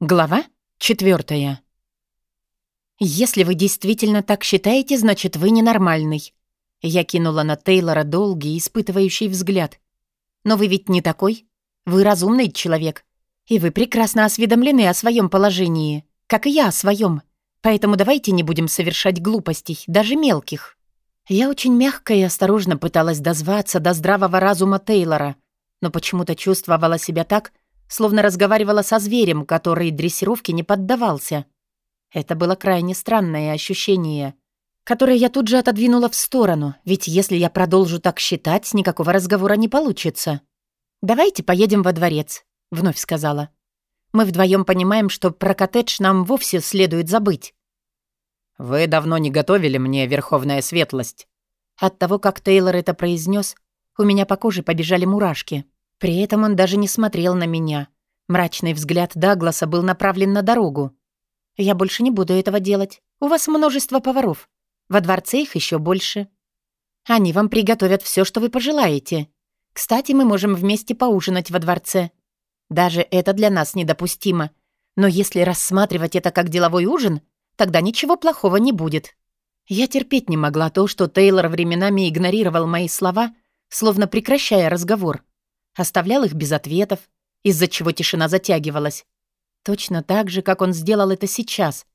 Глава четвертая. «Если вы действительно так считаете, значит, вы ненормальный». Я кинула на Тейлора долгий, испытывающий взгляд. «Но вы ведь не такой. Вы разумный человек. И вы прекрасно осведомлены о своем положении, как и я о своем. Поэтому давайте не будем совершать глупостей, даже мелких». Я очень мягко и осторожно пыталась дозваться до здравого разума Тейлора, но почему-то чувствовала себя так, словно разговаривала со зверем, который дрессировке не поддавался. Это было крайне странное ощущение, которое я тут же отодвинула в сторону, ведь если я продолжу так считать, никакого разговора не получится. «Давайте поедем во дворец», — вновь сказала. «Мы вдвоем понимаем, что про коттедж нам вовсе следует забыть». «Вы давно не готовили мне верховная светлость». От того, как Тейлор это произнес, у меня по коже побежали мурашки. При этом он даже не смотрел на меня. Мрачный взгляд Дагласа был направлен на дорогу. «Я больше не буду этого делать. У вас множество поваров. Во дворце их еще больше. Они вам приготовят все, что вы пожелаете. Кстати, мы можем вместе поужинать во дворце. Даже это для нас недопустимо. Но если рассматривать это как деловой ужин, тогда ничего плохого не будет». Я терпеть не могла то, что Тейлор временами игнорировал мои слова, словно прекращая разговор. Оставлял их без ответов, из-за чего тишина затягивалась. Точно так же, как он сделал это сейчас,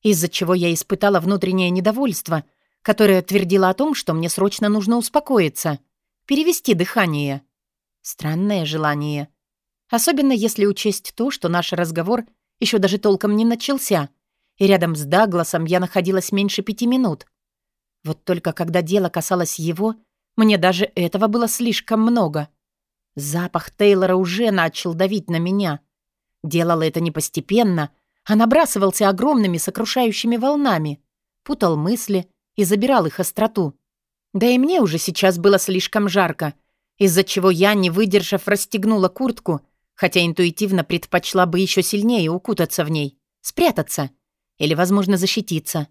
из-за чего я испытала внутреннее недовольство, которое твердило о том, что мне срочно нужно успокоиться, перевести дыхание. Странное желание. Особенно если учесть то, что наш разговор еще даже толком не начался, и рядом с Дагласом я находилась меньше пяти минут. Вот только когда дело касалось его, мне даже этого было слишком много — Запах Тейлора уже начал давить на меня. Делал это не постепенно, а набрасывался огромными сокрушающими волнами, путал мысли и забирал их остроту. Да и мне уже сейчас было слишком жарко, из-за чего я, не выдержав, расстегнула куртку, хотя интуитивно предпочла бы еще сильнее укутаться в ней, спрятаться или, возможно, защититься.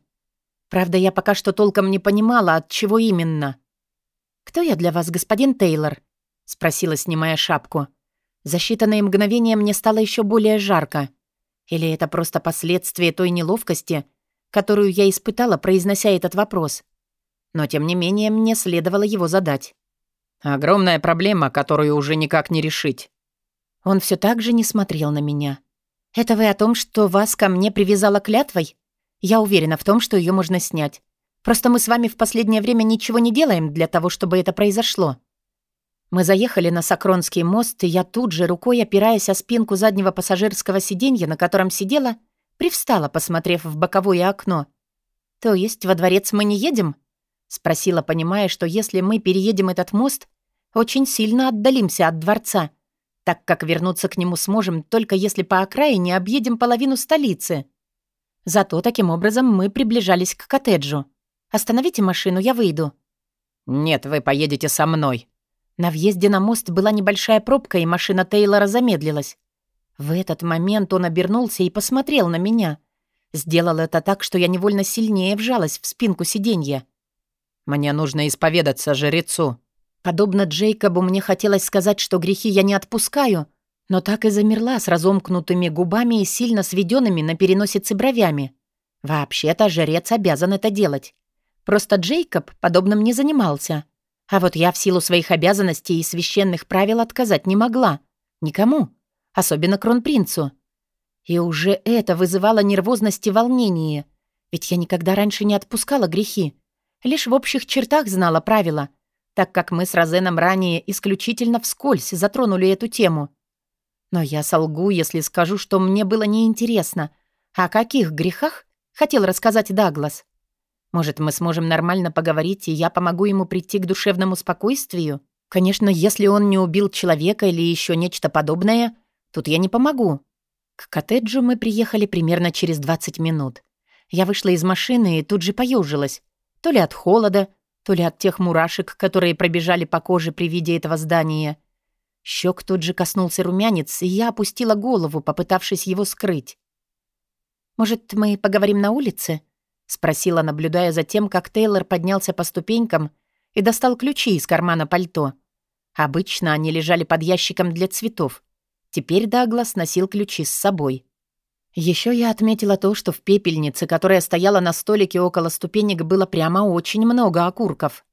Правда, я пока что толком не понимала, от чего именно. «Кто я для вас, господин Тейлор?» — спросила, снимая шапку. За считанные мгновения мне стало еще более жарко. Или это просто последствие той неловкости, которую я испытала, произнося этот вопрос. Но, тем не менее, мне следовало его задать. «Огромная проблема, которую уже никак не решить». Он все так же не смотрел на меня. «Это вы о том, что вас ко мне привязала клятвой? Я уверена в том, что ее можно снять. Просто мы с вами в последнее время ничего не делаем для того, чтобы это произошло. Мы заехали на Сакронский мост, и я тут же, рукой опираясь о спинку заднего пассажирского сиденья, на котором сидела, привстала, посмотрев в боковое окно. «То есть во дворец мы не едем?» — спросила, понимая, что если мы переедем этот мост, очень сильно отдалимся от дворца, так как вернуться к нему сможем, только если по окраине объедем половину столицы. Зато таким образом мы приближались к коттеджу. «Остановите машину, я выйду». «Нет, вы поедете со мной», на въезде на мост была небольшая пробка, и машина Тейлора замедлилась. В этот момент он обернулся и посмотрел на меня. Сделал это так, что я невольно сильнее вжалась в спинку сиденья. «Мне нужно исповедаться жрецу». Подобно Джейкобу, мне хотелось сказать, что грехи я не отпускаю, но так и замерла с разомкнутыми губами и сильно сведенными на переносице бровями. Вообще-то жрец обязан это делать. Просто Джейкоб подобным не занимался. А вот я в силу своих обязанностей и священных правил отказать не могла. Никому. Особенно кронпринцу. И уже это вызывало нервозность и волнение. Ведь я никогда раньше не отпускала грехи. Лишь в общих чертах знала правила, так как мы с Розеном ранее исключительно вскользь затронули эту тему. Но я солгу, если скажу, что мне было неинтересно. О каких грехах хотел рассказать Даглас? Может, мы сможем нормально поговорить, и я помогу ему прийти к душевному спокойствию? Конечно, если он не убил человека или еще нечто подобное, тут я не помогу. К коттеджу мы приехали примерно через 20 минут. Я вышла из машины и тут же поежилась. То ли от холода, то ли от тех мурашек, которые пробежали по коже при виде этого здания. Щек тут же коснулся румянец, и я опустила голову, попытавшись его скрыть. «Может, мы поговорим на улице?» — спросила, наблюдая за тем, как Тейлор поднялся по ступенькам и достал ключи из кармана пальто. Обычно они лежали под ящиком для цветов. Теперь Даглас носил ключи с собой. Еще я отметила то, что в пепельнице, которая стояла на столике около ступенек, было прямо очень много окурков.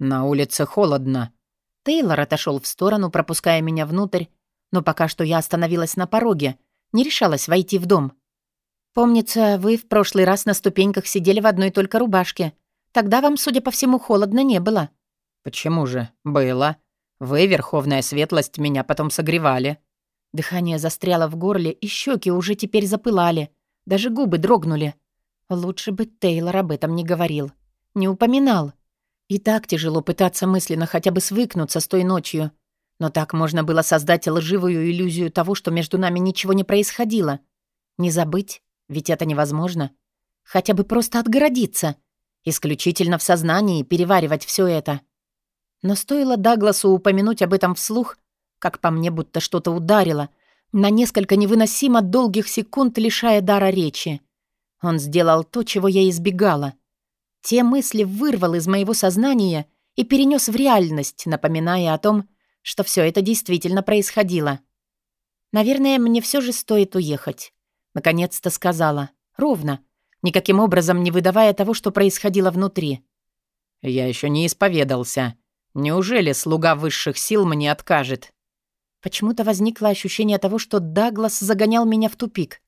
«На улице холодно». Тейлор отошел в сторону, пропуская меня внутрь, но пока что я остановилась на пороге, не решалась войти в дом. «Помнится, вы в прошлый раз на ступеньках сидели в одной только рубашке. Тогда вам, судя по всему, холодно не было». «Почему же? Было. Вы, верховная светлость, меня потом согревали». Дыхание застряло в горле, и щеки уже теперь запылали. Даже губы дрогнули. Лучше бы Тейлор об этом не говорил. Не упоминал. И так тяжело пытаться мысленно хотя бы свыкнуться с той ночью. Но так можно было создать лживую иллюзию того, что между нами ничего не происходило. Не забыть, ведь это невозможно. Хотя бы просто отгородиться. Исключительно в сознании переваривать все это. Но стоило Дагласу упомянуть об этом вслух, как по мне будто что-то ударило, на несколько невыносимо долгих секунд лишая дара речи. Он сделал то, чего я избегала. Те мысли вырвал из моего сознания и перенес в реальность, напоминая о том, что все это действительно происходило. «Наверное, мне все же стоит уехать», — наконец-то сказала. Ровно, никаким образом не выдавая того, что происходило внутри. «Я еще не исповедался. Неужели слуга высших сил мне откажет?» Почему-то возникло ощущение того, что Даглас загонял меня в тупик.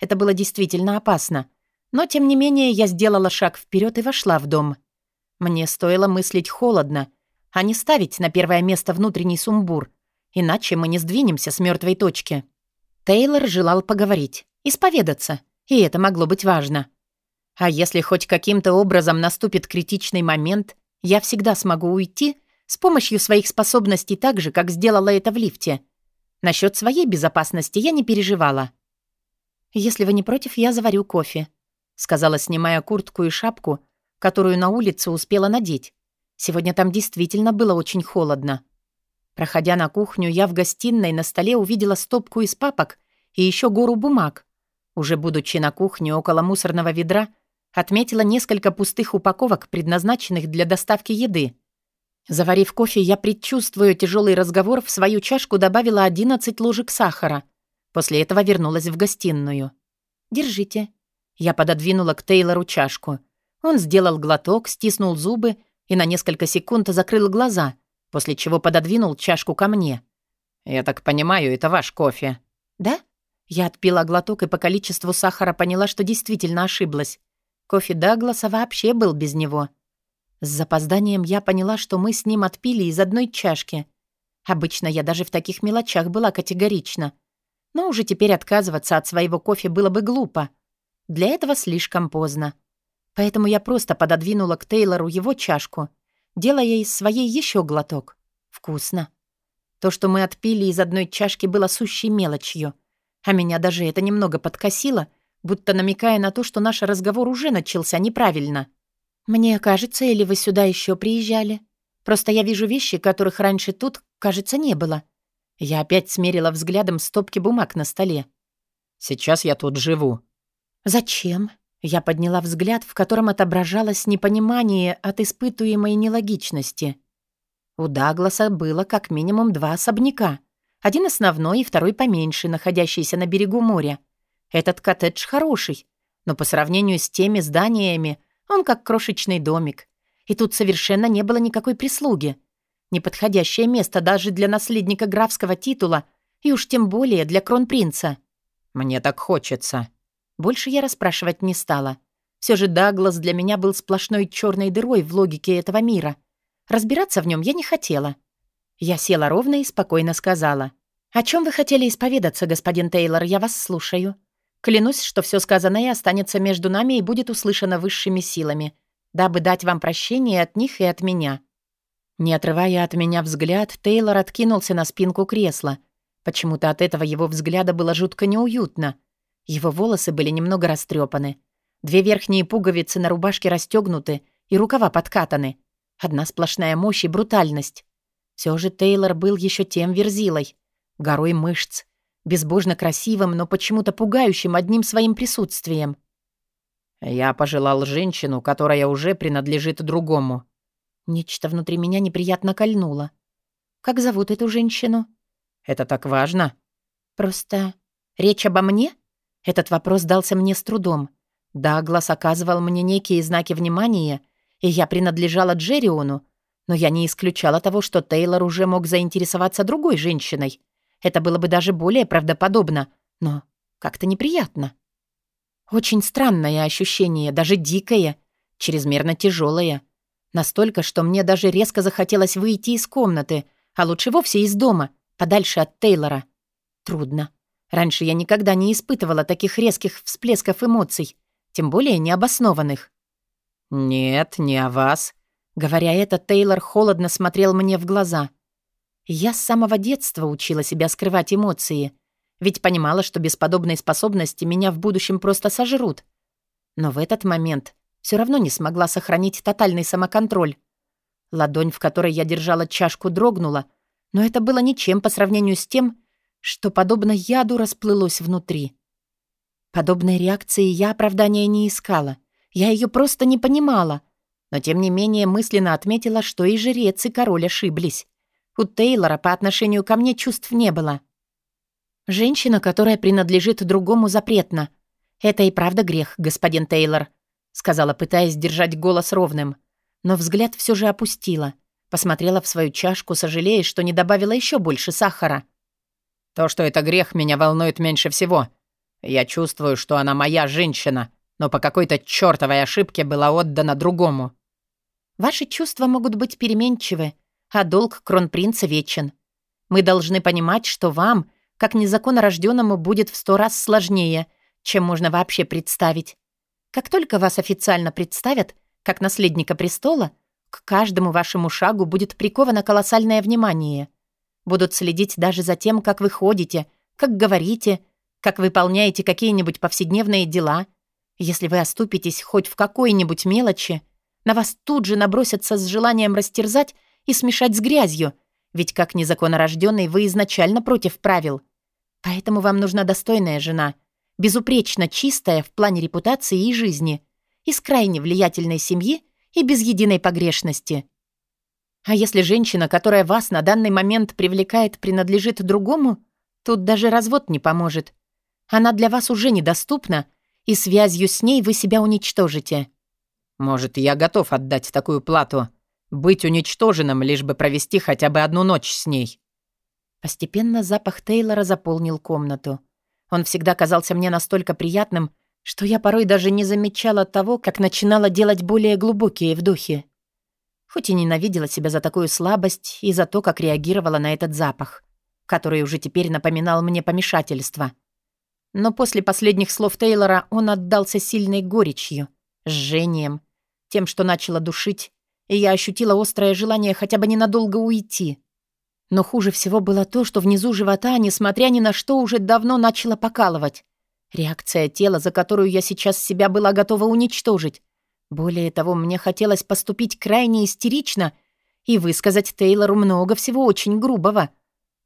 Это было действительно опасно. Но, тем не менее, я сделала шаг вперед и вошла в дом. Мне стоило мыслить холодно, а не ставить на первое место внутренний сумбур, иначе мы не сдвинемся с мертвой точки. Тейлор желал поговорить, исповедаться, и это могло быть важно. А если хоть каким-то образом наступит критичный момент, я всегда смогу уйти с помощью своих способностей так же, как сделала это в лифте. Насчет своей безопасности я не переживала. «Если вы не против, я заварю кофе», — сказала, снимая куртку и шапку, которую на улице успела надеть. Сегодня там действительно было очень холодно. Проходя на кухню, я в гостиной на столе увидела стопку из папок и еще гору бумаг. Уже будучи на кухне около мусорного ведра, отметила несколько пустых упаковок, предназначенных для доставки еды. Заварив кофе, я, предчувствуя тяжелый разговор, в свою чашку добавила 11 ложек сахара. После этого вернулась в гостиную. «Держите». Я пододвинула к Тейлору чашку. Он сделал глоток, стиснул зубы и на несколько секунд закрыл глаза, после чего пододвинул чашку ко мне. «Я так понимаю, это ваш кофе». «Да?» Я отпила глоток и по количеству сахара поняла, что действительно ошиблась. Кофе Дагласа вообще был без него. С запозданием я поняла, что мы с ним отпили из одной чашки. Обычно я даже в таких мелочах была категорична. Но уже теперь отказываться от своего кофе было бы глупо. Для этого слишком поздно. Поэтому я просто пододвинула к Тейлору его чашку, делая из своей еще глоток. Вкусно. То, что мы отпили из одной чашки, было сущей мелочью. А меня даже это немного подкосило, будто намекая на то, что наш разговор уже начался неправильно. «Мне кажется, или вы сюда еще приезжали? Просто я вижу вещи, которых раньше тут, кажется, не было». Я опять смерила взглядом стопки бумаг на столе. «Сейчас я тут живу». «Зачем?» Я подняла взгляд, в котором отображалось непонимание от испытуемой нелогичности. У Дагласа было как минимум два особняка. Один основной и второй поменьше, находящийся на берегу моря. Этот коттедж хороший, но по сравнению с теми зданиями, он как крошечный домик. И тут совершенно не было никакой прислуги. Неподходящее место даже для наследника графского титула, и уж тем более для кронпринца. «Мне так хочется», больше я расспрашивать не стала. Все же Даглас для меня был сплошной черной дырой в логике этого мира. Разбираться в нем я не хотела. Я села ровно и спокойно сказала. «О чем вы хотели исповедаться, господин Тейлор? Я вас слушаю. Клянусь, что все сказанное останется между нами и будет услышано высшими силами, дабы дать вам прощение от них и от меня». Не отрывая от меня взгляд, Тейлор откинулся на спинку кресла. Почему-то от этого его взгляда было жутко неуютно — его волосы были немного растрепаны. Две верхние пуговицы на рубашке расстегнуты и рукава подкатаны. Одна сплошная мощь и брутальность. Все же Тейлор был еще тем верзилой. Горой мышц. Безбожно красивым, но почему-то пугающим одним своим присутствием. «Я пожелал женщину, которая уже принадлежит другому». Нечто внутри меня неприятно кольнуло. «Как зовут эту женщину?» «Это так важно?» «Просто речь обо мне?» Этот вопрос дался мне с трудом. Даглас оказывал мне некие знаки внимания, и я принадлежала Джериону, но я не исключала того, что Тейлор уже мог заинтересоваться другой женщиной. Это было бы даже более правдоподобно, но как-то неприятно. Очень странное ощущение, даже дикое, чрезмерно тяжелое. Настолько, что мне даже резко захотелось выйти из комнаты, а лучше вовсе из дома, подальше от Тейлора. Трудно. Раньше я никогда не испытывала таких резких всплесков эмоций, тем более необоснованных. «Нет, не о вас», Говоря это, Тейлор холодно смотрел мне в глаза. Я с самого детства учила себя скрывать эмоции, ведь понимала, что без подобной способности меня в будущем просто сожрут. Но в этот момент все равно не смогла сохранить тотальный самоконтроль. Ладонь, в которой я держала чашку, дрогнула, но это было ничем по сравнению с тем, что, подобно яду, расплылось внутри. Подобной реакции я оправдания не искала. Я ее просто не понимала — но тем не менее мысленно отметила, что и жрец, и король ошиблись. У Тейлора по отношению ко мне чувств не было. «Женщина, которая принадлежит другому, запретна. Это и правда грех, господин Тейлор», сказала, пытаясь держать голос ровным. Но взгляд все же опустила. Посмотрела в свою чашку, сожалея, что не добавила еще больше сахара. «То, что это грех, меня волнует меньше всего. Я чувствую, что она моя женщина, но по какой-то чертовой ошибке была отдана другому. Ваши чувства могут быть переменчивы, а долг кронпринца вечен. Мы должны понимать, что вам, как незаконнорожденному, будет в сто раз сложнее, чем можно вообще представить. Как только вас официально представят, как наследника престола, к каждому вашему шагу будет приковано колоссальное внимание. Будут следить даже за тем, как вы ходите, как говорите, как выполняете какие-нибудь повседневные дела. Если вы оступитесь хоть в какой-нибудь мелочи — на вас тут же набросятся с желанием растерзать и смешать с грязью, ведь как незаконнорожденный вы изначально против правил. Поэтому вам нужна достойная жена, безупречно чистая в плане репутации и жизни, из крайне влиятельной семьи и без единой погрешности. А если женщина, которая вас на данный момент привлекает, принадлежит другому, тут даже развод не поможет. Она для вас уже недоступна, и связью с ней вы себя уничтожите. Может, я готов отдать такую плату. Быть уничтоженным, лишь бы провести хотя бы одну ночь с ней». Постепенно запах Тейлора заполнил комнату. Он всегда казался мне настолько приятным, что я порой даже не замечала того, как начинала делать более глубокие вдохи. Хоть и ненавидела себя за такую слабость и за то, как реагировала на этот запах, который уже теперь напоминал мне помешательство. Но после последних слов Тейлора он отдался сильной горечью, жжением, тем, что начало душить, и я ощутила острое желание хотя бы ненадолго уйти. Но хуже всего было то, что внизу живота, несмотря ни на что, уже давно начало покалывать. Реакция тела, за которую я сейчас себя была готова уничтожить. Более того, мне хотелось поступить крайне истерично и высказать Тейлору много всего очень грубого.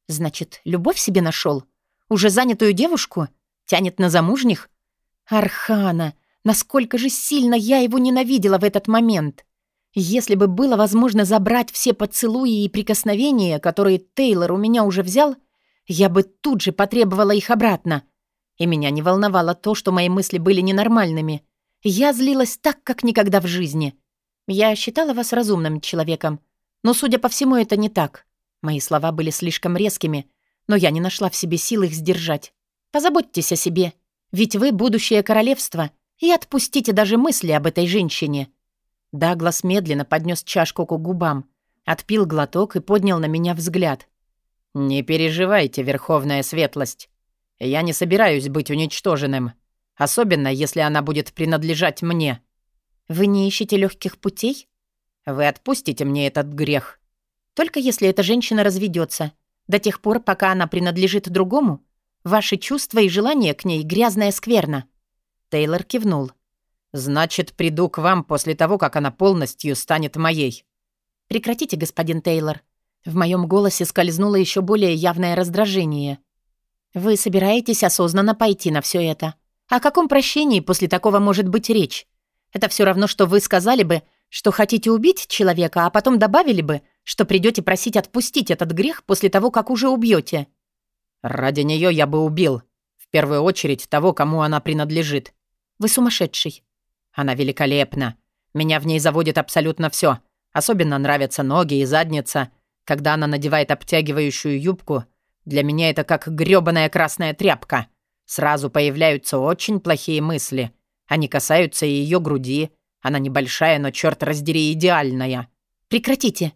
Значит, любовь себе нашел? Уже занятую девушку? Тянет на замужних? Архана! Насколько же сильно я его ненавидела в этот момент. Если бы было возможно забрать все поцелуи и прикосновения, которые Тейлор у меня уже взял, я бы тут же потребовала их обратно. И меня не волновало то, что мои мысли были ненормальными. Я злилась так, как никогда в жизни. Я считала вас разумным человеком, но, судя по всему, это не так. Мои слова были слишком резкими, но я не нашла в себе сил их сдержать. Позаботьтесь о себе, ведь вы будущее королевство, и отпустите даже мысли об этой женщине». Даглас медленно поднес чашку к губам, отпил глоток и поднял на меня взгляд. «Не переживайте, Верховная Светлость. Я не собираюсь быть уничтоженным, особенно если она будет принадлежать мне». «Вы не ищете легких путей?» «Вы отпустите мне этот грех». «Только если эта женщина разведется. До тех пор, пока она принадлежит другому, ваши чувства и желания к ней грязная скверна». Тейлор кивнул. «Значит, приду к вам после того, как она полностью станет моей». «Прекратите, господин Тейлор». В моем голосе скользнуло еще более явное раздражение. «Вы собираетесь осознанно пойти на все это? О каком прощении после такого может быть речь? Это все равно, что вы сказали бы, что хотите убить человека, а потом добавили бы, что придете просить отпустить этот грех после того, как уже убьете. «Ради нее я бы убил. В первую очередь того, кому она принадлежит. Вы сумасшедший. Она великолепна. Меня в ней заводит абсолютно все. Особенно нравятся ноги и задница. Когда она надевает обтягивающую юбку, для меня это как грёбаная красная тряпка. Сразу появляются очень плохие мысли. Они касаются и ее груди. Она небольшая, но, черт раздери, идеальная. Прекратите.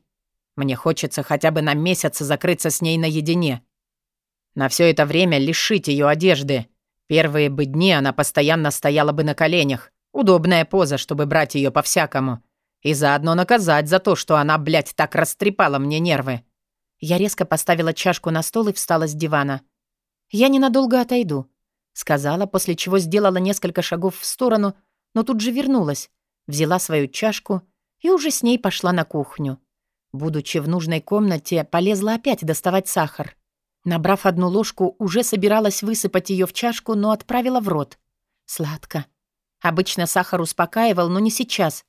Мне хочется хотя бы на месяц закрыться с ней наедине. На все это время лишить ее одежды. Первые бы дни она постоянно стояла бы на коленях. Удобная поза, чтобы брать ее по-всякому. И заодно наказать за то, что она, блядь, так растрепала мне нервы. Я резко поставила чашку на стол и встала с дивана. «Я ненадолго отойду», — сказала, после чего сделала несколько шагов в сторону, но тут же вернулась, взяла свою чашку и уже с ней пошла на кухню. Будучи в нужной комнате, полезла опять доставать сахар. Набрав одну ложку, уже собиралась высыпать ее в чашку, но отправила в рот. Сладко. Обычно сахар успокаивал, но не сейчас.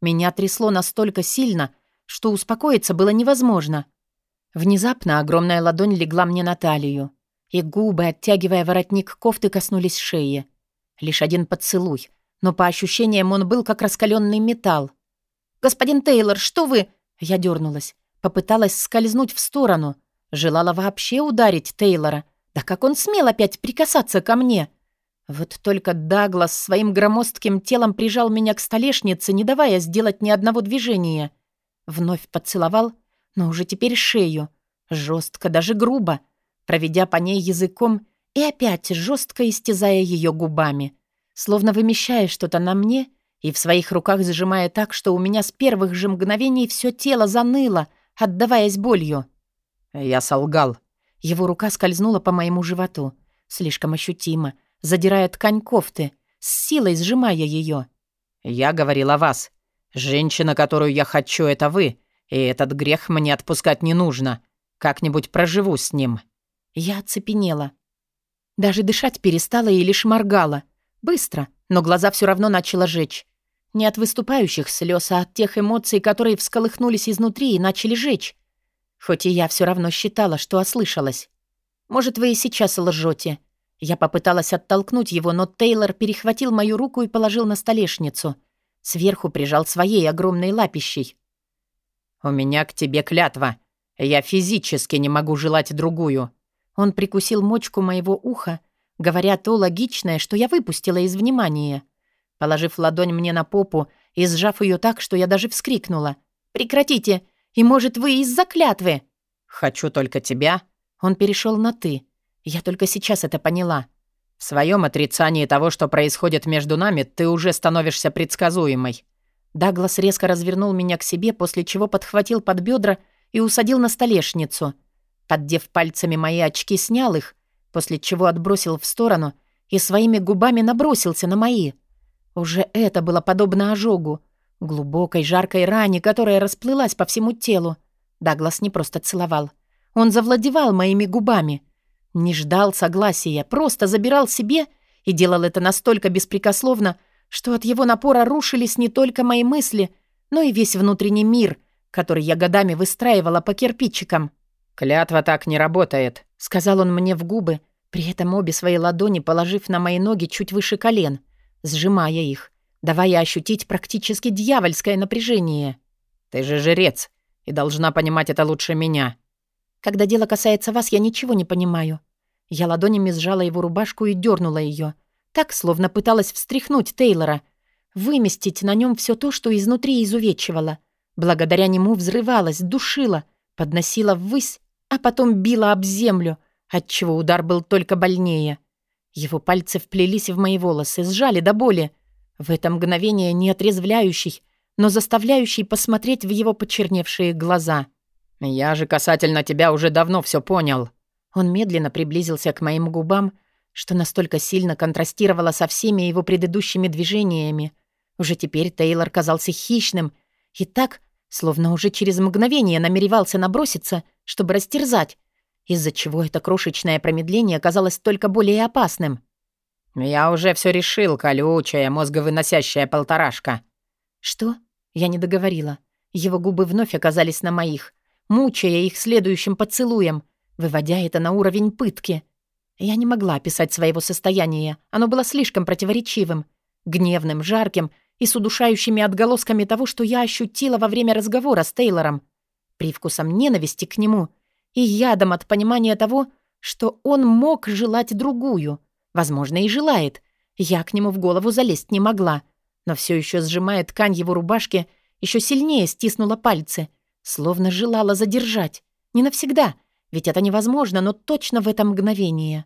Меня трясло настолько сильно, что успокоиться было невозможно. Внезапно огромная ладонь легла мне на талию, и губы, оттягивая воротник кофты, коснулись шеи. Лишь один поцелуй, но по ощущениям он был как раскаленный металл. «Господин Тейлор, что вы...» Я дернулась, попыталась скользнуть в сторону, желала вообще ударить Тейлора. Да как он смел опять прикасаться ко мне? Вот только Даглас своим громоздким телом прижал меня к столешнице, не давая сделать ни одного движения. Вновь поцеловал, но уже теперь шею. Жестко, даже грубо, проведя по ней языком и опять жестко истязая ее губами. Словно вымещая что-то на мне и в своих руках зажимая так, что у меня с первых же мгновений все тело заныло, отдаваясь болью. Я солгал. Его рука скользнула по моему животу, слишком ощутимо, задирая ткань кофты, с силой сжимая ее. «Я говорил о вас. Женщина, которую я хочу, это вы, и этот грех мне отпускать не нужно. Как-нибудь проживу с ним». Я оцепенела. Даже дышать перестала и лишь моргала. Быстро, но глаза все равно начала жечь. Не от выступающих слез, а от тех эмоций, которые всколыхнулись изнутри и начали жечь. Хоть и я все равно считала, что ослышалась. Может, вы и сейчас лжете. Я попыталась оттолкнуть его, но Тейлор перехватил мою руку и положил на столешницу. Сверху прижал своей огромной лапищей. «У меня к тебе клятва. Я физически не могу желать другую». Он прикусил мочку моего уха, говоря то логичное, что я выпустила из внимания. Положив ладонь мне на попу и сжав ее так, что я даже вскрикнула. «Прекратите! И, может, вы из-за клятвы?» «Хочу только тебя». Он перешел на «ты». Я только сейчас это поняла. В своем отрицании того, что происходит между нами, ты уже становишься предсказуемой. Даглас резко развернул меня к себе, после чего подхватил под бедра и усадил на столешницу. Поддев пальцами мои очки, снял их, после чего отбросил в сторону и своими губами набросился на мои. Уже это было подобно ожогу, глубокой жаркой ране, которая расплылась по всему телу. Даглас не просто целовал. Он завладевал моими губами — не ждал согласия, просто забирал себе и делал это настолько беспрекословно, что от его напора рушились не только мои мысли, но и весь внутренний мир, который я годами выстраивала по кирпичикам. «Клятва так не работает», — сказал он мне в губы, при этом обе свои ладони положив на мои ноги чуть выше колен, сжимая их, давая ощутить практически дьявольское напряжение. «Ты же жрец и должна понимать это лучше меня». «Когда дело касается вас, я ничего не понимаю. Я ладонями сжала его рубашку и дернула ее, так, словно пыталась встряхнуть Тейлора, выместить на нем все то, что изнутри изувечивало. Благодаря нему взрывалась, душила, подносила ввысь, а потом била об землю, отчего удар был только больнее. Его пальцы вплелись в мои волосы, сжали до боли. В это мгновение не отрезвляющий, но заставляющий посмотреть в его почерневшие глаза. «Я же касательно тебя уже давно все понял», он медленно приблизился к моим губам, что настолько сильно контрастировало со всеми его предыдущими движениями. Уже теперь Тейлор казался хищным и так, словно уже через мгновение намеревался наброситься, чтобы растерзать, из-за чего это крошечное промедление казалось только более опасным. «Я уже все решил, колючая, мозговыносящая полторашка». «Что?» Я не договорила. Его губы вновь оказались на моих, мучая их следующим поцелуем — выводя это на уровень пытки. Я не могла описать своего состояния. Оно было слишком противоречивым, гневным, жарким и с удушающими отголосками того, что я ощутила во время разговора с Тейлором. Привкусом ненависти к нему и ядом от понимания того, что он мог желать другую. Возможно, и желает. Я к нему в голову залезть не могла. Но все еще сжимая ткань его рубашки, еще сильнее стиснула пальцы, словно желала задержать. Не навсегда — ведь это невозможно, но точно в это мгновение.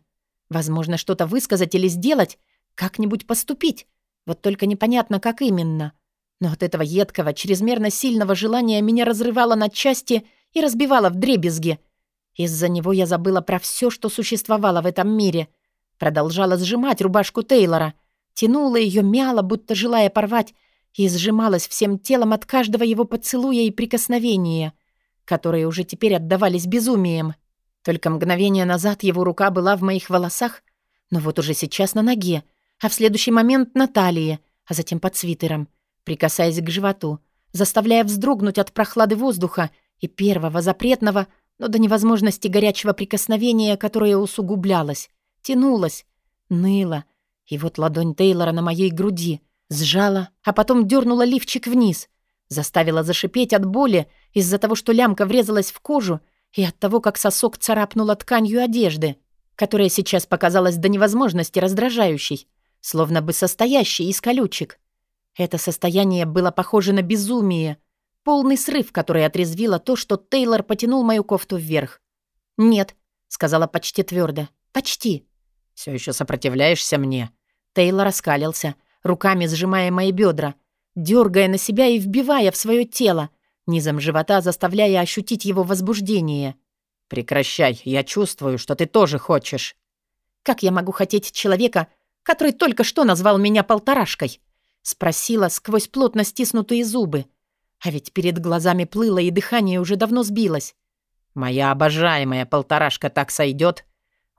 Возможно, что-то высказать или сделать, как-нибудь поступить. Вот только непонятно, как именно. Но от этого едкого, чрезмерно сильного желания меня разрывало на части и разбивало в дребезги. Из-за него я забыла про все, что существовало в этом мире. Продолжала сжимать рубашку Тейлора. Тянула ее мяло, будто желая порвать, и сжималась всем телом от каждого его поцелуя и прикосновения — которые уже теперь отдавались безумием. Только мгновение назад его рука была в моих волосах, но вот уже сейчас на ноге, а в следующий момент на талии, а затем под свитером, прикасаясь к животу, заставляя вздрогнуть от прохлады воздуха и первого запретного, но до невозможности горячего прикосновения, которое усугублялось, тянулось, ныло. И вот ладонь Тейлора на моей груди сжала, а потом дернула лифчик вниз, заставила зашипеть от боли из-за того, что лямка врезалась в кожу и от того, как сосок царапнула тканью одежды, которая сейчас показалась до невозможности раздражающей, словно бы состоящей из колючек. Это состояние было похоже на безумие, полный срыв, который отрезвило то, что Тейлор потянул мою кофту вверх. «Нет», — сказала почти твердо, — «почти». «Все еще сопротивляешься мне?» Тейлор раскалился, руками сжимая мои бедра, дергая на себя и вбивая в свое тело, низом живота заставляя ощутить его возбуждение. «Прекращай, я чувствую, что ты тоже хочешь». «Как я могу хотеть человека, который только что назвал меня полторашкой?» Спросила сквозь плотно стиснутые зубы. А ведь перед глазами плыло, и дыхание уже давно сбилось. «Моя обожаемая полторашка так сойдет?»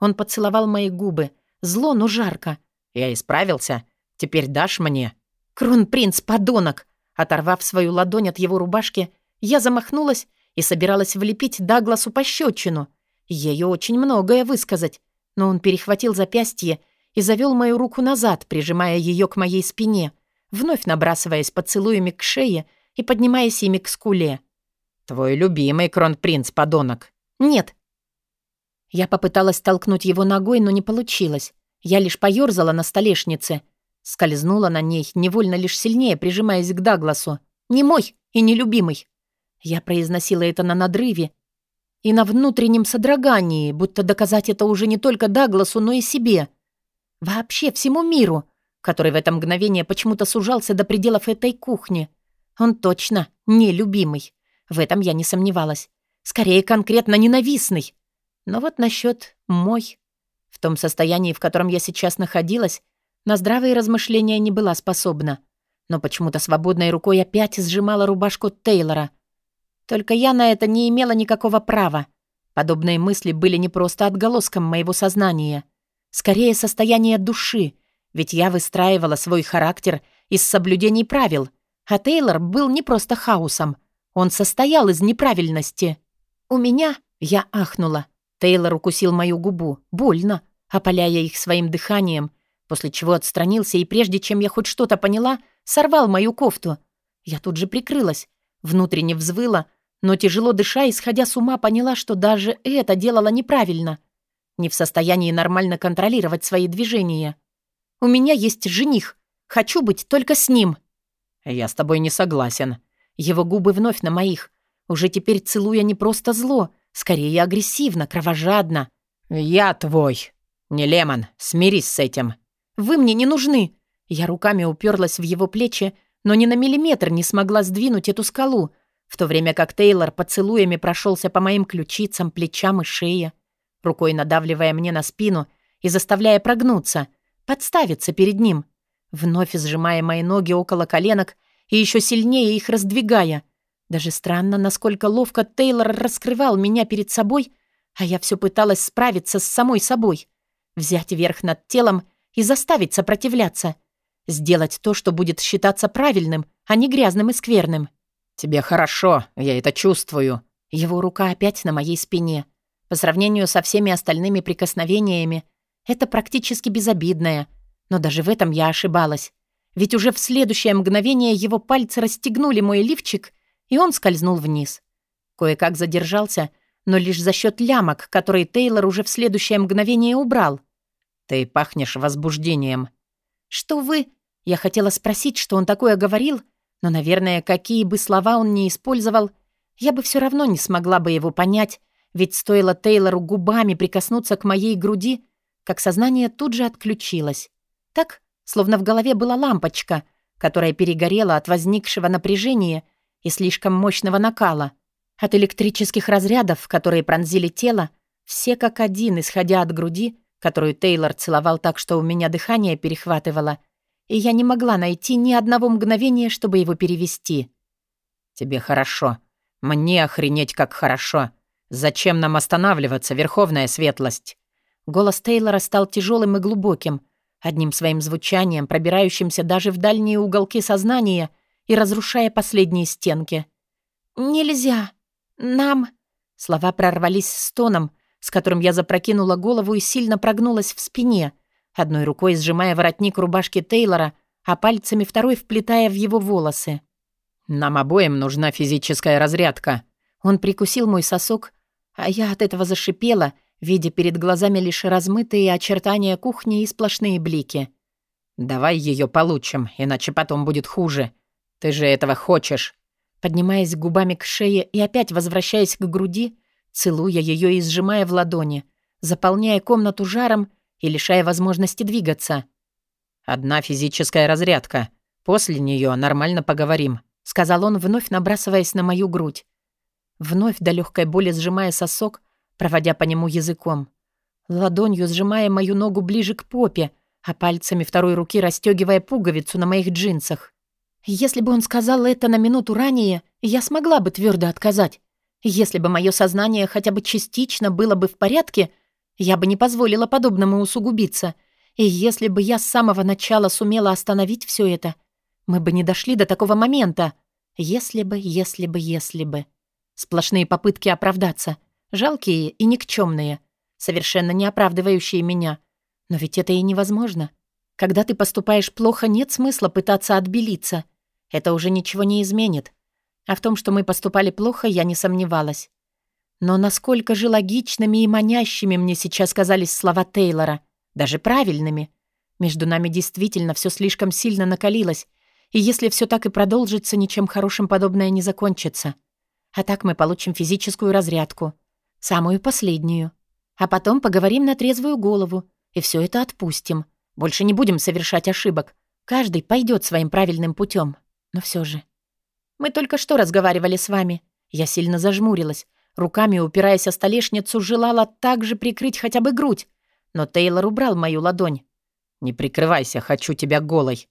Он поцеловал мои губы. Зло, но жарко. «Я исправился. Теперь дашь мне?» «Кронпринц, подонок!» Оторвав свою ладонь от его рубашки, я замахнулась и собиралась влепить Дагласу пощечину. Ею очень многое высказать, но он перехватил запястье и завел мою руку назад, прижимая ее к моей спине, вновь набрасываясь поцелуями к шее и поднимаясь ими к скуле. «Твой любимый кронпринц, подонок!» «Нет!» Я попыталась толкнуть его ногой, но не получилось. Я лишь поёрзала на столешнице — Скользнула на ней, невольно лишь сильнее прижимаясь к Дагласу. «Не мой и не любимый». Я произносила это на надрыве и на внутреннем содрогании, будто доказать это уже не только Дагласу, но и себе. Вообще всему миру, который в это мгновение почему-то сужался до пределов этой кухни. Он точно нелюбимый. В этом я не сомневалась. Скорее, конкретно ненавистный. Но вот насчет «мой». В том состоянии, в котором я сейчас находилась, на здравые размышления не была способна, но почему-то свободной рукой опять сжимала рубашку Тейлора. Только я на это не имела никакого права. Подобные мысли были не просто отголоском моего сознания, скорее состояние души, ведь я выстраивала свой характер из соблюдений правил, а Тейлор был не просто хаосом, он состоял из неправильности. У меня я ахнула. Тейлор укусил мою губу, больно, опаляя их своим дыханием — после чего отстранился и прежде чем я хоть что-то поняла, сорвал мою кофту. Я тут же прикрылась, внутренне взвыла, но тяжело дыша, исходя с ума, поняла, что даже это делала неправильно. Не в состоянии нормально контролировать свои движения. У меня есть жених. Хочу быть только с ним. Я с тобой не согласен. Его губы вновь на моих. Уже теперь целуя не просто зло, скорее агрессивно, кровожадно. Я твой. Не Лемон, смирись с этим. Вы мне не нужны!» Я руками уперлась в его плечи, но ни на миллиметр не смогла сдвинуть эту скалу, в то время как Тейлор поцелуями прошелся по моим ключицам, плечам и шее, рукой надавливая мне на спину и заставляя прогнуться, подставиться перед ним, вновь сжимая мои ноги около коленок и еще сильнее их раздвигая. Даже странно, насколько ловко Тейлор раскрывал меня перед собой, а я все пыталась справиться с самой собой, взять верх над телом и заставить сопротивляться. Сделать то, что будет считаться правильным, а не грязным и скверным. «Тебе хорошо, я это чувствую». Его рука опять на моей спине. По сравнению со всеми остальными прикосновениями, Это практически безобидное. Но даже в этом я ошибалась. Ведь уже в следующее мгновение его пальцы расстегнули мой лифчик, и он скользнул вниз. Кое-как задержался, но лишь за счет лямок, которые Тейлор уже в следующее мгновение убрал. «Ты пахнешь возбуждением». «Что вы...» Я хотела спросить, что он такое говорил, но, наверное, какие бы слова он ни использовал, я бы все равно не смогла бы его понять, ведь стоило Тейлору губами прикоснуться к моей груди, как сознание тут же отключилось. Так, словно в голове была лампочка, которая перегорела от возникшего напряжения и слишком мощного накала. От электрических разрядов, которые пронзили тело, все как один, исходя от груди, которую Тейлор целовал так, что у меня дыхание перехватывало, и я не могла найти ни одного мгновения, чтобы его перевести. «Тебе хорошо. Мне охренеть как хорошо. Зачем нам останавливаться, Верховная Светлость?» Голос Тейлора стал тяжелым и глубоким, одним своим звучанием, пробирающимся даже в дальние уголки сознания и разрушая последние стенки. «Нельзя! Нам...» Слова прорвались стоном, с которым я запрокинула голову и сильно прогнулась в спине, одной рукой сжимая воротник рубашки Тейлора, а пальцами второй вплетая в его волосы. «Нам обоим нужна физическая разрядка». Он прикусил мой сосок, а я от этого зашипела, видя перед глазами лишь размытые очертания кухни и сплошные блики. «Давай ее получим, иначе потом будет хуже. Ты же этого хочешь». Поднимаясь губами к шее и опять возвращаясь к груди, целуя ее и сжимая в ладони, заполняя комнату жаром и лишая возможности двигаться. «Одна физическая разрядка. После нее нормально поговорим», — сказал он, вновь набрасываясь на мою грудь. Вновь до легкой боли сжимая сосок, проводя по нему языком. Ладонью сжимая мою ногу ближе к попе, а пальцами второй руки расстегивая пуговицу на моих джинсах. Если бы он сказал это на минуту ранее, я смогла бы твердо отказать. Если бы мое сознание хотя бы частично было бы в порядке, я бы не позволила подобному усугубиться. И если бы я с самого начала сумела остановить все это, мы бы не дошли до такого момента. Если бы, если бы, если бы. Сплошные попытки оправдаться — Жалкие и никчемные, совершенно не оправдывающие меня. Но ведь это и невозможно. Когда ты поступаешь плохо, нет смысла пытаться отбелиться. Это уже ничего не изменит. А в том, что мы поступали плохо, я не сомневалась. Но насколько же логичными и манящими мне сейчас казались слова Тейлора, даже правильными. Между нами действительно все слишком сильно накалилось, и если все так и продолжится, ничем хорошим подобное не закончится. А так мы получим физическую разрядку. Самую последнюю. А потом поговорим на трезвую голову. И все это отпустим. Больше не будем совершать ошибок. Каждый пойдет своим правильным путем. Но все же. Мы только что разговаривали с вами. Я сильно зажмурилась. Руками, упираясь о столешницу, желала также прикрыть хотя бы грудь. Но Тейлор убрал мою ладонь. «Не прикрывайся, хочу тебя голой».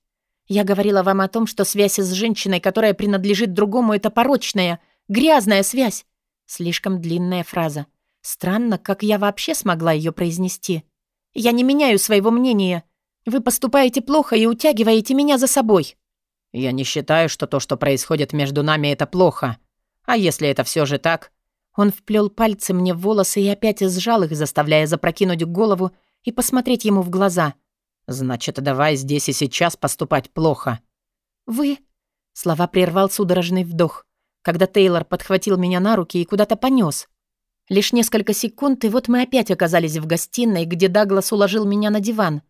Я говорила вам о том, что связь с женщиной, которая принадлежит другому, это порочная, грязная связь. Слишком длинная фраза. Странно, как я вообще смогла ее произнести. Я не меняю своего мнения. Вы поступаете плохо и утягиваете меня за собой. Я не считаю, что то, что происходит между нами, это плохо. А если это все же так? Он вплел пальцы мне в волосы и опять сжал их, заставляя запрокинуть голову и посмотреть ему в глаза. Значит, давай здесь и сейчас поступать плохо. Вы... Слова прервал судорожный вдох когда Тейлор подхватил меня на руки и куда-то понес. Лишь несколько секунд, и вот мы опять оказались в гостиной, где Даглас уложил меня на диван.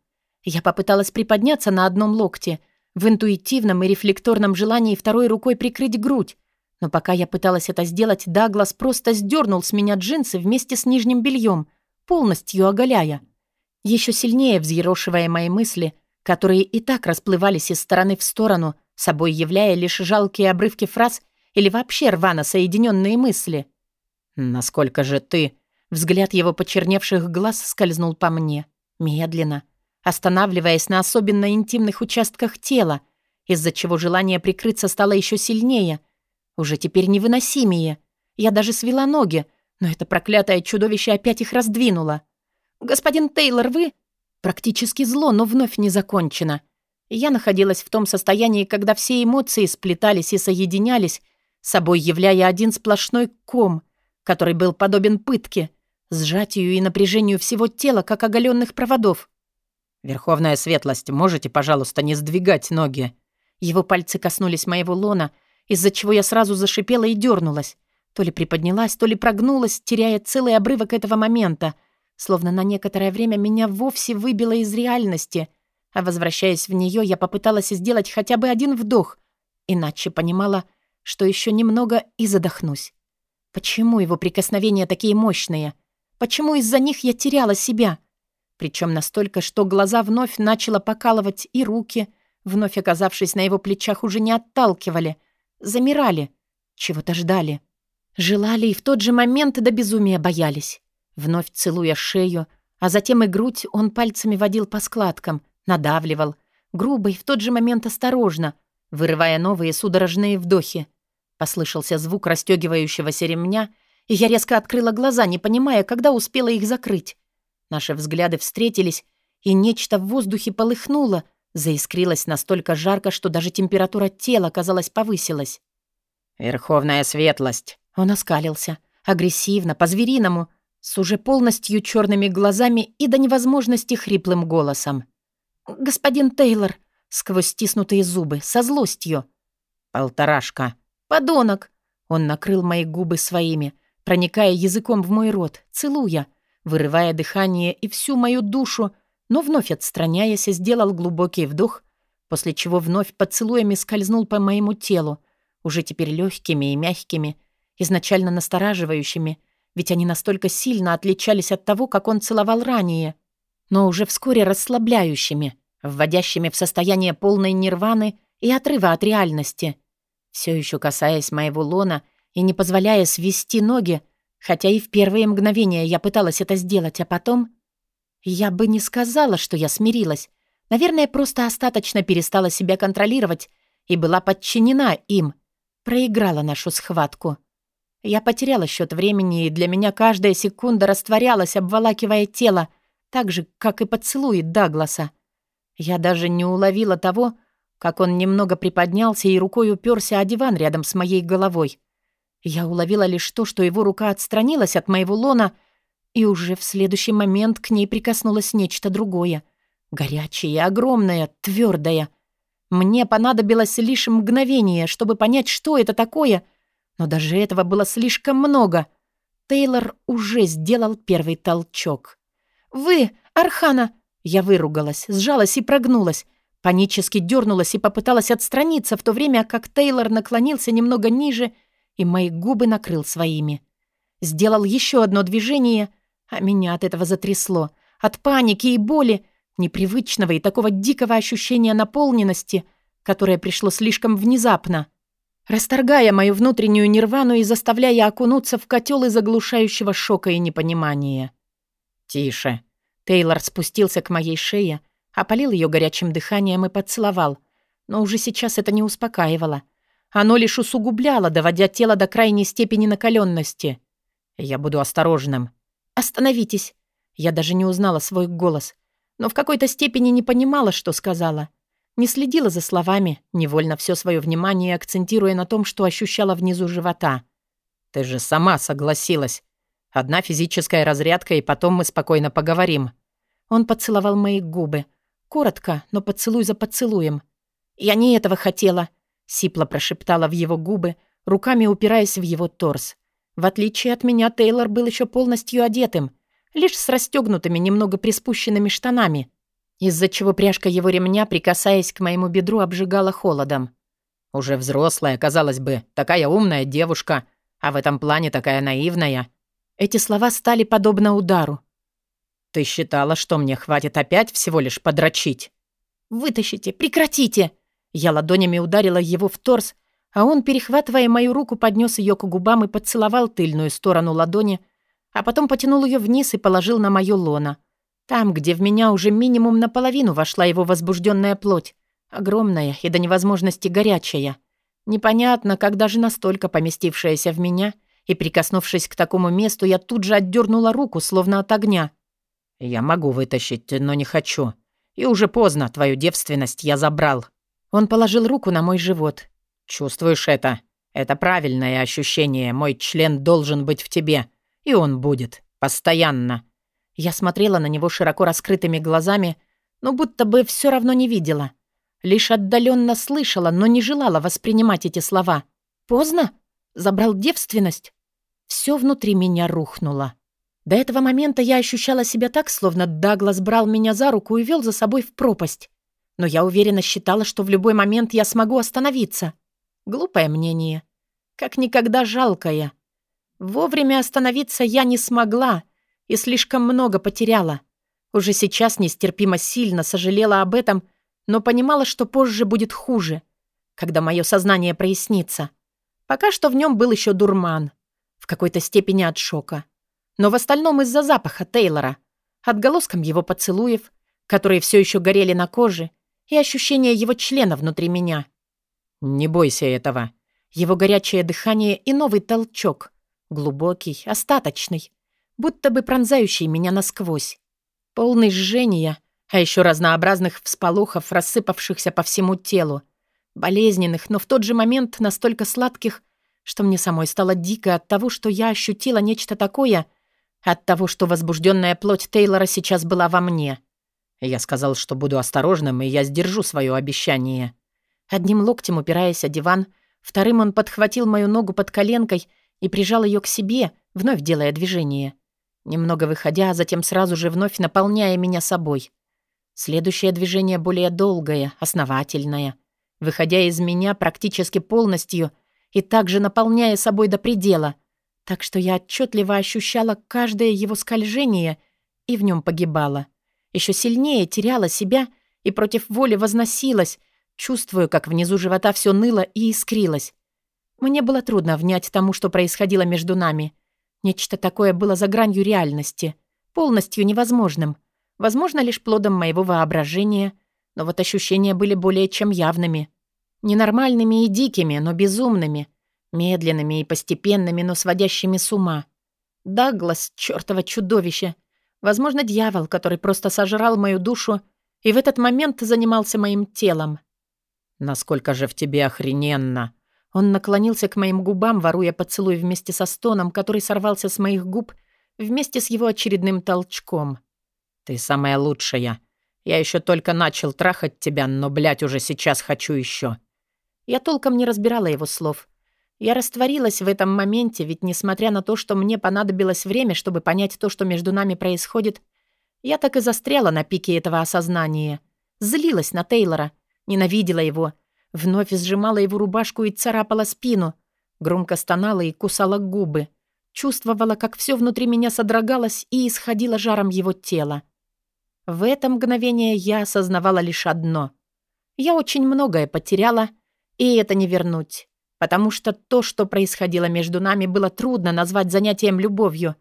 Я попыталась приподняться на одном локте, в интуитивном и рефлекторном желании второй рукой прикрыть грудь. Но пока я пыталась это сделать, Даглас просто сдернул с меня джинсы вместе с нижним бельем, полностью оголяя. Еще сильнее взъерошивая мои мысли, которые и так расплывались из стороны в сторону, собой являя лишь жалкие обрывки фраз или вообще рвано соединенные мысли? «Насколько же ты...» Взгляд его почерневших глаз скользнул по мне. Медленно. Останавливаясь на особенно интимных участках тела, из-за чего желание прикрыться стало еще сильнее. Уже теперь невыносимее. Я даже свела ноги, но это проклятое чудовище опять их раздвинуло. «Господин Тейлор, вы...» Практически зло, но вновь не закончено. Я находилась в том состоянии, когда все эмоции сплетались и соединялись, собой являя один сплошной ком, который был подобен пытке, сжатию и напряжению всего тела, как оголенных проводов. «Верховная светлость, можете, пожалуйста, не сдвигать ноги?» Его пальцы коснулись моего лона, из-за чего я сразу зашипела и дернулась. То ли приподнялась, то ли прогнулась, теряя целый обрывок этого момента, словно на некоторое время меня вовсе выбило из реальности, а возвращаясь в нее, я попыталась сделать хотя бы один вдох, иначе понимала, что еще немного и задохнусь. Почему его прикосновения такие мощные? Почему из-за них я теряла себя? Причем настолько, что глаза вновь начала покалывать и руки, вновь оказавшись на его плечах, уже не отталкивали, замирали, чего-то ждали. Желали и в тот же момент до безумия боялись. Вновь целуя шею, а затем и грудь, он пальцами водил по складкам, надавливал, грубо и в тот же момент осторожно, вырывая новые судорожные вдохи. Послышался звук расстёгивающегося ремня, и я резко открыла глаза, не понимая, когда успела их закрыть. Наши взгляды встретились, и нечто в воздухе полыхнуло, заискрилось настолько жарко, что даже температура тела, казалось, повысилась. «Верховная светлость!» Он оскалился, агрессивно, по-звериному, с уже полностью черными глазами и до невозможности хриплым голосом. «Господин Тейлор!» сквозь стиснутые зубы, со злостью. «Полторашка!» «Подонок!» Он накрыл мои губы своими, проникая языком в мой рот, целуя, вырывая дыхание и всю мою душу, но вновь отстраняясь, сделал глубокий вдох, после чего вновь поцелуями скользнул по моему телу, уже теперь легкими и мягкими, изначально настораживающими, ведь они настолько сильно отличались от того, как он целовал ранее, но уже вскоре расслабляющими, вводящими в состояние полной нирваны и отрыва от реальности все еще касаясь моего лона и не позволяя свести ноги, хотя и в первые мгновения я пыталась это сделать, а потом... Я бы не сказала, что я смирилась. Наверное, просто остаточно перестала себя контролировать и была подчинена им. Проиграла нашу схватку. Я потеряла счет времени, и для меня каждая секунда растворялась, обволакивая тело, так же, как и поцелуи Дагласа. Я даже не уловила того, как он немного приподнялся и рукой уперся о диван рядом с моей головой. Я уловила лишь то, что его рука отстранилась от моего лона, и уже в следующий момент к ней прикоснулось нечто другое. Горячее, огромное, твердое. Мне понадобилось лишь мгновение, чтобы понять, что это такое, но даже этого было слишком много. Тейлор уже сделал первый толчок. «Вы, Архана!» Я выругалась, сжалась и прогнулась. Панически дернулась и попыталась отстраниться, в то время как Тейлор наклонился немного ниже и мои губы накрыл своими. Сделал еще одно движение, а меня от этого затрясло. От паники и боли, непривычного и такого дикого ощущения наполненности, которое пришло слишком внезапно, расторгая мою внутреннюю нирвану и заставляя окунуться в котел из заглушающего шока и непонимания. «Тише». Тейлор спустился к моей шее, опалил ее горячим дыханием и поцеловал. Но уже сейчас это не успокаивало. Оно лишь усугубляло, доводя тело до крайней степени накаленности. «Я буду осторожным». «Остановитесь». Я даже не узнала свой голос, но в какой-то степени не понимала, что сказала. Не следила за словами, невольно все свое внимание акцентируя на том, что ощущала внизу живота. «Ты же сама согласилась. Одна физическая разрядка, и потом мы спокойно поговорим». Он поцеловал мои губы, Коротко, но поцелуй за поцелуем. «Я не этого хотела», — сипло прошептала в его губы, руками упираясь в его торс. В отличие от меня, Тейлор был еще полностью одетым, лишь с расстегнутыми, немного приспущенными штанами, из-за чего пряжка его ремня, прикасаясь к моему бедру, обжигала холодом. «Уже взрослая, казалось бы, такая умная девушка, а в этом плане такая наивная». Эти слова стали подобно удару. «Ты считала, что мне хватит опять всего лишь подрочить?» «Вытащите! Прекратите!» Я ладонями ударила его в торс, а он, перехватывая мою руку, поднес ее к губам и поцеловал тыльную сторону ладони, а потом потянул ее вниз и положил на мое лоно. Там, где в меня уже минимум наполовину вошла его возбужденная плоть, огромная и до невозможности горячая. Непонятно, как даже настолько поместившаяся в меня, и, прикоснувшись к такому месту, я тут же отдернула руку, словно от огня. «Я могу вытащить, но не хочу. И уже поздно, твою девственность я забрал». Он положил руку на мой живот. «Чувствуешь это? Это правильное ощущение. Мой член должен быть в тебе. И он будет. Постоянно». Я смотрела на него широко раскрытыми глазами, но будто бы все равно не видела. Лишь отдаленно слышала, но не желала воспринимать эти слова. «Поздно? Забрал девственность?» Все внутри меня рухнуло. До этого момента я ощущала себя так, словно Даглас брал меня за руку и вел за собой в пропасть. Но я уверенно считала, что в любой момент я смогу остановиться. Глупое мнение. Как никогда жалкое. Вовремя остановиться я не смогла и слишком много потеряла. Уже сейчас нестерпимо сильно сожалела об этом, но понимала, что позже будет хуже, когда мое сознание прояснится. Пока что в нем был еще дурман. В какой-то степени от шока но в остальном из-за запаха Тейлора, отголоском его поцелуев, которые все еще горели на коже, и ощущения его члена внутри меня. «Не бойся этого». Его горячее дыхание и новый толчок. Глубокий, остаточный, будто бы пронзающий меня насквозь. Полный жжения, а еще разнообразных всполохов, рассыпавшихся по всему телу. Болезненных, но в тот же момент настолько сладких, что мне самой стало дико от того, что я ощутила нечто такое — от того, что возбужденная плоть Тейлора сейчас была во мне. Я сказал, что буду осторожным, и я сдержу свое обещание. Одним локтем упираясь о диван, вторым он подхватил мою ногу под коленкой и прижал ее к себе, вновь делая движение. Немного выходя, а затем сразу же вновь наполняя меня собой. Следующее движение более долгое, основательное. Выходя из меня практически полностью и также наполняя собой до предела — так что я отчетливо ощущала каждое его скольжение и в нем погибала. Еще сильнее теряла себя и против воли возносилась, чувствуя, как внизу живота все ныло и искрилось. Мне было трудно внять тому, что происходило между нами. Нечто такое было за гранью реальности, полностью невозможным. Возможно, лишь плодом моего воображения, но вот ощущения были более чем явными. Ненормальными и дикими, но безумными — Медленными и постепенными, но сводящими с ума. Даглас, чёртово чудовище. Возможно, дьявол, который просто сожрал мою душу и в этот момент занимался моим телом. «Насколько же в тебе охрененно!» Он наклонился к моим губам, воруя поцелуй вместе со стоном, который сорвался с моих губ вместе с его очередным толчком. «Ты самая лучшая. Я еще только начал трахать тебя, но, блядь, уже сейчас хочу еще. Я толком не разбирала его слов, я растворилась в этом моменте, ведь несмотря на то, что мне понадобилось время, чтобы понять то, что между нами происходит, я так и застряла на пике этого осознания. Злилась на Тейлора, ненавидела его, вновь сжимала его рубашку и царапала спину, громко стонала и кусала губы. Чувствовала, как все внутри меня содрогалось и исходило жаром его тела. В это мгновение я осознавала лишь одно. Я очень многое потеряла, и это не вернуть потому что то, что происходило между нами, было трудно назвать занятием любовью.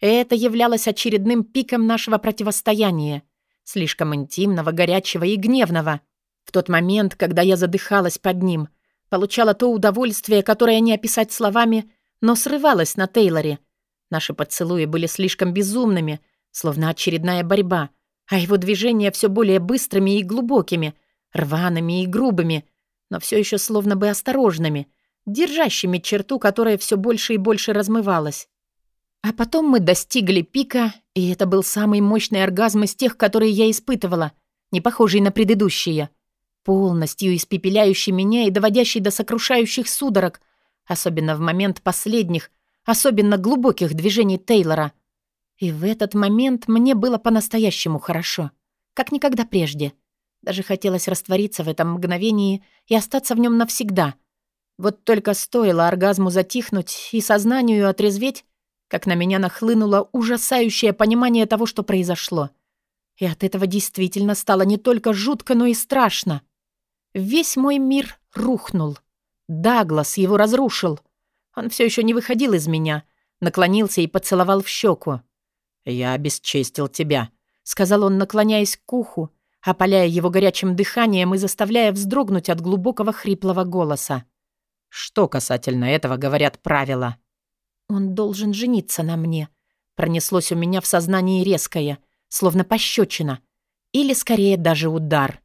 Это являлось очередным пиком нашего противостояния, слишком интимного, горячего и гневного. В тот момент, когда я задыхалась под ним, получала то удовольствие, которое не описать словами, но срывалось на Тейлоре. Наши поцелуи были слишком безумными, словно очередная борьба, а его движения все более быстрыми и глубокими, рваными и грубыми — но все еще словно бы осторожными, держащими черту, которая все больше и больше размывалась. А потом мы достигли пика, и это был самый мощный оргазм из тех, которые я испытывала, не похожий на предыдущие, полностью испепеляющий меня и доводящий до сокрушающих судорог, особенно в момент последних, особенно глубоких движений Тейлора. И в этот момент мне было по-настоящему хорошо, как никогда прежде — даже хотелось раствориться в этом мгновении и остаться в нем навсегда. Вот только стоило оргазму затихнуть и сознанию отрезветь, как на меня нахлынуло ужасающее понимание того, что произошло. И от этого действительно стало не только жутко, но и страшно. Весь мой мир рухнул. Даглас его разрушил. Он все еще не выходил из меня, наклонился и поцеловал в щеку. «Я обесчестил тебя», — сказал он, наклоняясь к уху, опаляя его горячим дыханием и заставляя вздрогнуть от глубокого хриплого голоса. «Что касательно этого говорят правила?» «Он должен жениться на мне», — пронеслось у меня в сознании резкое, словно пощечина, или скорее даже удар.